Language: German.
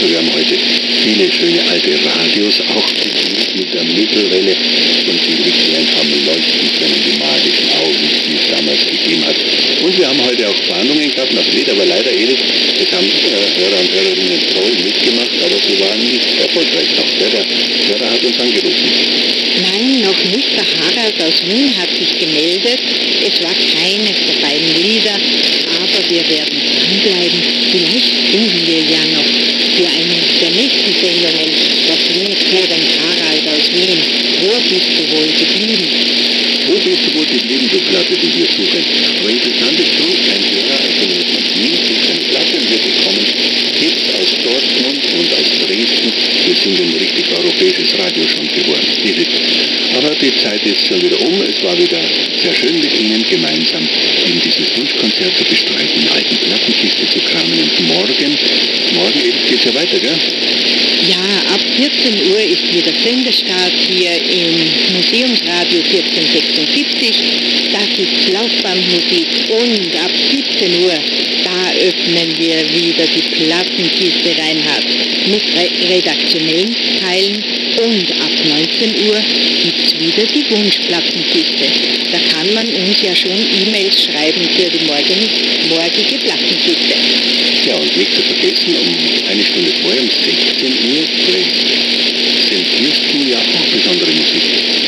Also wir haben heute viele schöne alte Radios, auch die mit der Mittelwelle und die Richtwellen haben leuchten können, die magischen Augen, die es damals gegeben hat. Und wir haben heute auch Warnungen gehabt, nach Lied, aber leider Edith, das haben äh, Hörer und Hörerinnen toll mitgemacht, aber sie waren nicht erfolgreich Auch Der, der Hörer hat uns angerufen. Nein, noch nicht. Der Harald aus Wien hat sich gemeldet. Es war keines der beiden Lieder, aber wir werden dranbleiben. Vielleicht finden wir ja noch für eine der nächsten Sendungen das den Harald aus Wien. Wo bist du wohl geblieben? Wo bist du wohl geblieben, du Platte, die wir suchen? Aber interessant ist schon, ein Hörer also mit Wien sucht eine Platte wir bekommen Hits aus Dortmund und aus Dresden. Wir sind ein richtig europäisches Radio schon geworden. Aber die Zeit ist schon wieder um. Es war wieder sehr schön mit Ihnen gemeinsam in dieses Wunschkonzert zu bestreiten, eine alten Plattenkiste zu kramen. Und morgen, morgen geht es ja weiter, gell? Ja, ab 14 Uhr ist wieder Sendestart hier im Museumsradio 1476. Da gibt es Laufbandmusik und ab 17 Uhr, da öffnen wir wieder die Plattenkiste Reinhard mit re redaktionellen Teilen und ab 19 Uhr gibt es wieder die Wunschplattenkiste. Da kann man uns ja schon E-Mails schreiben für die morgen, morgige Plattenkiste. Ja, und nicht zu vergessen, um Çok teşekkür ederim.